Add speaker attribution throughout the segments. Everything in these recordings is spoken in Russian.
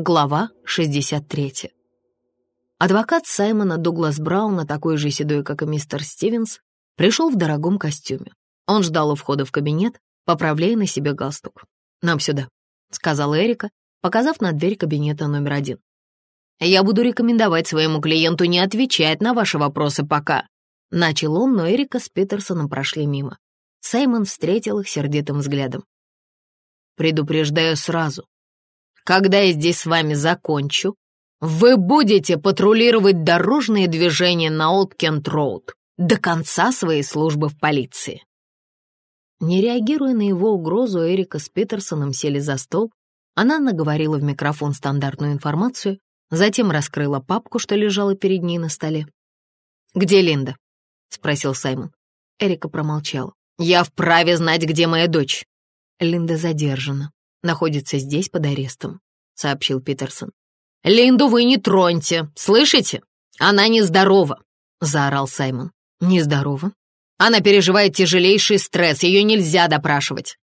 Speaker 1: Глава 63. Адвокат Саймона Дуглас Брауна, такой же седой, как и мистер Стивенс, пришел в дорогом костюме. Он ждал у входа в кабинет, поправляя на себе галстук. «Нам сюда», — сказала Эрика, показав на дверь кабинета номер один. «Я буду рекомендовать своему клиенту не отвечать на ваши вопросы пока». Начал он, но Эрика с Питерсоном прошли мимо. Саймон встретил их сердитым взглядом. «Предупреждаю сразу, когда я здесь с вами закончу, вы будете патрулировать дорожные движения на Олд-Кент-Роуд до конца своей службы в полиции». Не реагируя на его угрозу, Эрика с Питерсоном сели за стол. Она наговорила в микрофон стандартную информацию, затем раскрыла папку, что лежала перед ней на столе. «Где Линда?» — спросил Саймон. Эрика промолчала. «Я вправе знать, где моя дочь». Линда задержана находится здесь под арестом», — сообщил Питерсон. «Линду вы не троньте, слышите? Она нездорова», — заорал Саймон. «Нездорова? Она переживает тяжелейший стресс, ее нельзя допрашивать».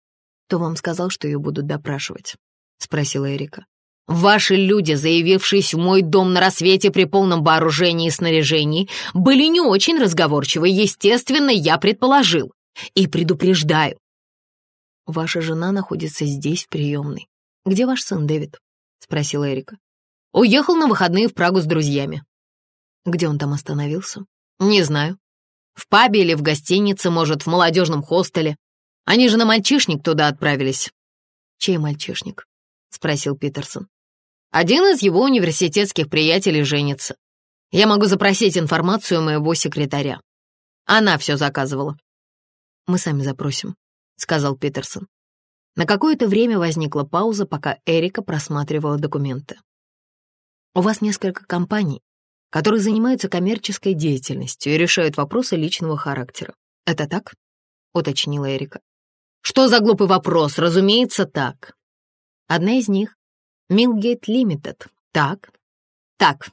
Speaker 1: «Кто вам сказал, что ее будут допрашивать?» — спросила Эрика. «Ваши люди, заявившись в мой дом на рассвете при полном вооружении и снаряжении, были не очень разговорчивы, естественно, я предположил. И предупреждаю, «Ваша жена находится здесь, в приемной. Где ваш сын Дэвид?» — спросила Эрика. «Уехал на выходные в Прагу с друзьями». «Где он там остановился?» «Не знаю. В пабе или в гостинице, может, в молодежном хостеле. Они же на мальчишник туда отправились». «Чей мальчишник?» — спросил Питерсон. «Один из его университетских приятелей женится. Я могу запросить информацию моего секретаря. Она все заказывала». «Мы сами запросим», — сказал Питерсон. На какое-то время возникла пауза, пока Эрика просматривала документы. «У вас несколько компаний, которые занимаются коммерческой деятельностью и решают вопросы личного характера. Это так?» — уточнила Эрика. «Что за глупый вопрос? Разумеется, так. Одна из них — Милгейт Лимитед. Так? Так.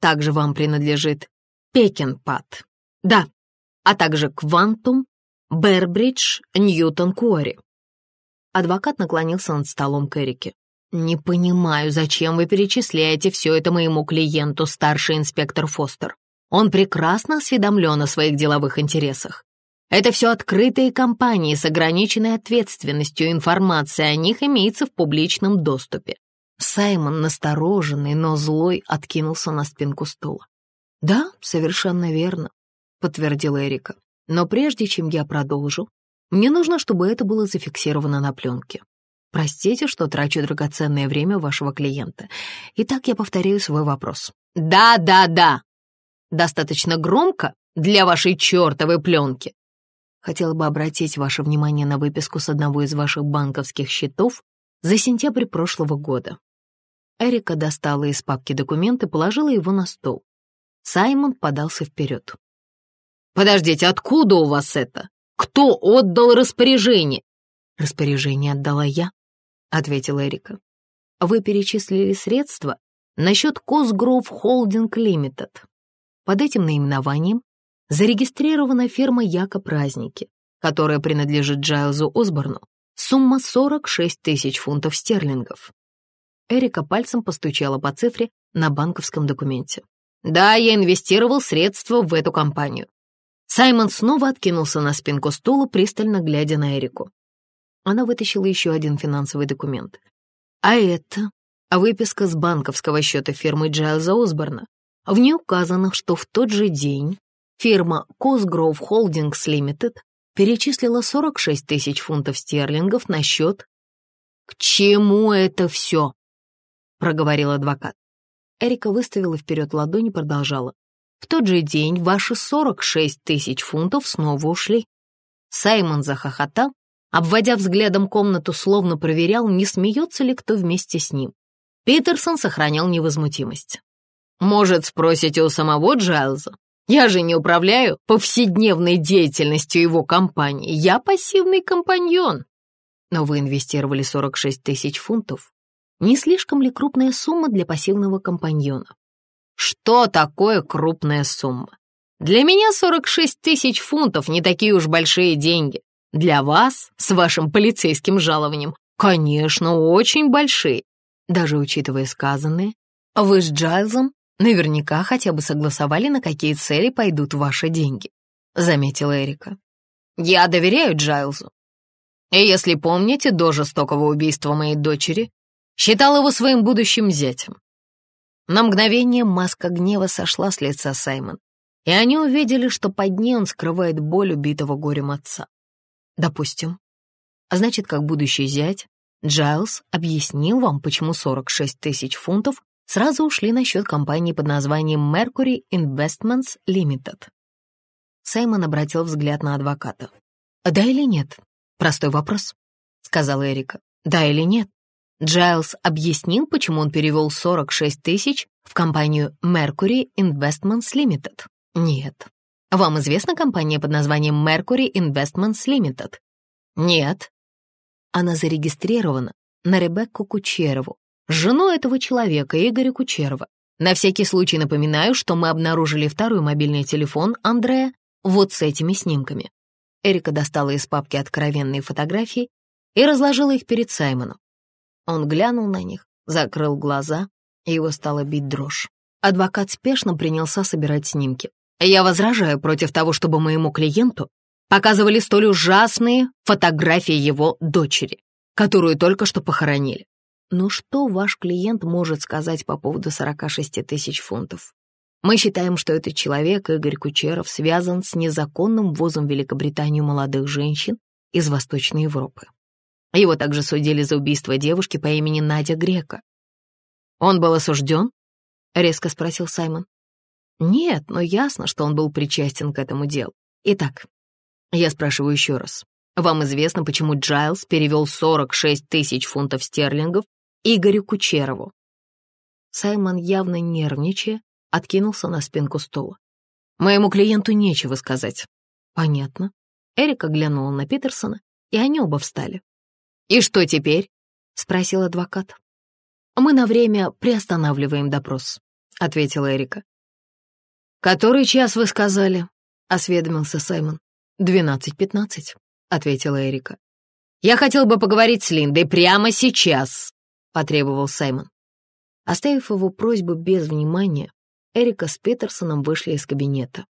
Speaker 1: Также вам принадлежит Пекинпад. Да. А также Квантум Бербридж, Ньютон Куори. Адвокат наклонился над столом к Эрике. «Не понимаю, зачем вы перечисляете все это моему клиенту, старший инспектор Фостер. Он прекрасно осведомлен о своих деловых интересах. Это все открытые компании с ограниченной ответственностью, информация о них имеется в публичном доступе». Саймон, настороженный, но злой, откинулся на спинку стула. «Да, совершенно верно», — подтвердила Эрика. Но прежде чем я продолжу, мне нужно, чтобы это было зафиксировано на пленке. Простите, что трачу драгоценное время вашего клиента. Итак, я повторяю свой вопрос. Да, да, да. Достаточно громко для вашей чертовой пленки. Хотела бы обратить ваше внимание на выписку с одного из ваших банковских счетов за сентябрь прошлого года. Эрика достала из папки документ и положила его на стол. Саймон подался вперед. «Подождите, откуда у вас это? Кто отдал распоряжение?» «Распоряжение отдала я», — ответила Эрика. «Вы перечислили средства на счет Косгров Холдинг Лимитед. Под этим наименованием зарегистрирована фирма Яко Праздники, которая принадлежит Джайлзу Осборну. Сумма 46 тысяч фунтов стерлингов». Эрика пальцем постучала по цифре на банковском документе. «Да, я инвестировал средства в эту компанию. Саймон снова откинулся на спинку стула, пристально глядя на Эрику. Она вытащила еще один финансовый документ. А это выписка с банковского счета фирмы Джайлза Осборна. В ней указано, что в тот же день фирма Cosgrove Holdings Limited перечислила 46 тысяч фунтов стерлингов на счет. «К чему это все?» — проговорил адвокат. Эрика выставила вперед ладонь и продолжала. В тот же день ваши 46 тысяч фунтов снова ушли. Саймон захохотал, обводя взглядом комнату, словно проверял, не смеется ли кто вместе с ним. Питерсон сохранял невозмутимость. «Может, спросите у самого Джайлза? Я же не управляю повседневной деятельностью его компании. Я пассивный компаньон». Но вы инвестировали 46 тысяч фунтов. Не слишком ли крупная сумма для пассивного компаньона? Что такое крупная сумма? Для меня 46 тысяч фунтов не такие уж большие деньги. Для вас, с вашим полицейским жалованием, конечно, очень большие. даже учитывая сказанное, вы с Джайлзом наверняка хотя бы согласовали, на какие цели пойдут ваши деньги», — заметила Эрика. «Я доверяю Джайлзу. И если помните, до жестокого убийства моей дочери считал его своим будущим зятем». На мгновение маска гнева сошла с лица Саймон, и они увидели, что под ней он скрывает боль убитого горем отца. Допустим. А значит, как будущий зять, Джайлз объяснил вам, почему 46 тысяч фунтов сразу ушли на счет компании под названием Mercury Investments Limited. Саймон обратил взгляд на адвоката. «Да или нет?» «Простой вопрос», — сказала Эрика. «Да или нет?» Джайлз объяснил, почему он перевел 46 тысяч в компанию Mercury Investments Limited. Нет. Вам известна компания под названием Mercury Investments Limited? Нет. Она зарегистрирована на Ребекку Кучерову, жену этого человека, Игоря Кучерова. На всякий случай напоминаю, что мы обнаружили второй мобильный телефон Андрея вот с этими снимками. Эрика достала из папки откровенные фотографии и разложила их перед Саймоном. Он глянул на них, закрыл глаза, и его стало бить дрожь. Адвокат спешно принялся собирать снимки. «Я возражаю против того, чтобы моему клиенту показывали столь ужасные фотографии его дочери, которую только что похоронили. Ну что ваш клиент может сказать по поводу 46 тысяч фунтов? Мы считаем, что этот человек, Игорь Кучеров, связан с незаконным ввозом в Великобританию молодых женщин из Восточной Европы. Его также судили за убийство девушки по имени Надя Грека. «Он был осужден?» — резко спросил Саймон. «Нет, но ясно, что он был причастен к этому делу. Итак, я спрашиваю еще раз. Вам известно, почему Джайлз перевел 46 тысяч фунтов стерлингов Игорю Кучерову?» Саймон, явно нервничая, откинулся на спинку стула. «Моему клиенту нечего сказать». «Понятно». Эрика глянула на Питерсона, и они оба встали. «И что теперь?» — спросил адвокат. «Мы на время приостанавливаем допрос», — ответила Эрика. «Который час вы сказали?» — осведомился Саймон. «Двенадцать-пятнадцать», — ответила Эрика. «Я хотел бы поговорить с Линдой прямо сейчас», — потребовал Саймон. Оставив его просьбу без внимания, Эрика с Петерсоном вышли из кабинета.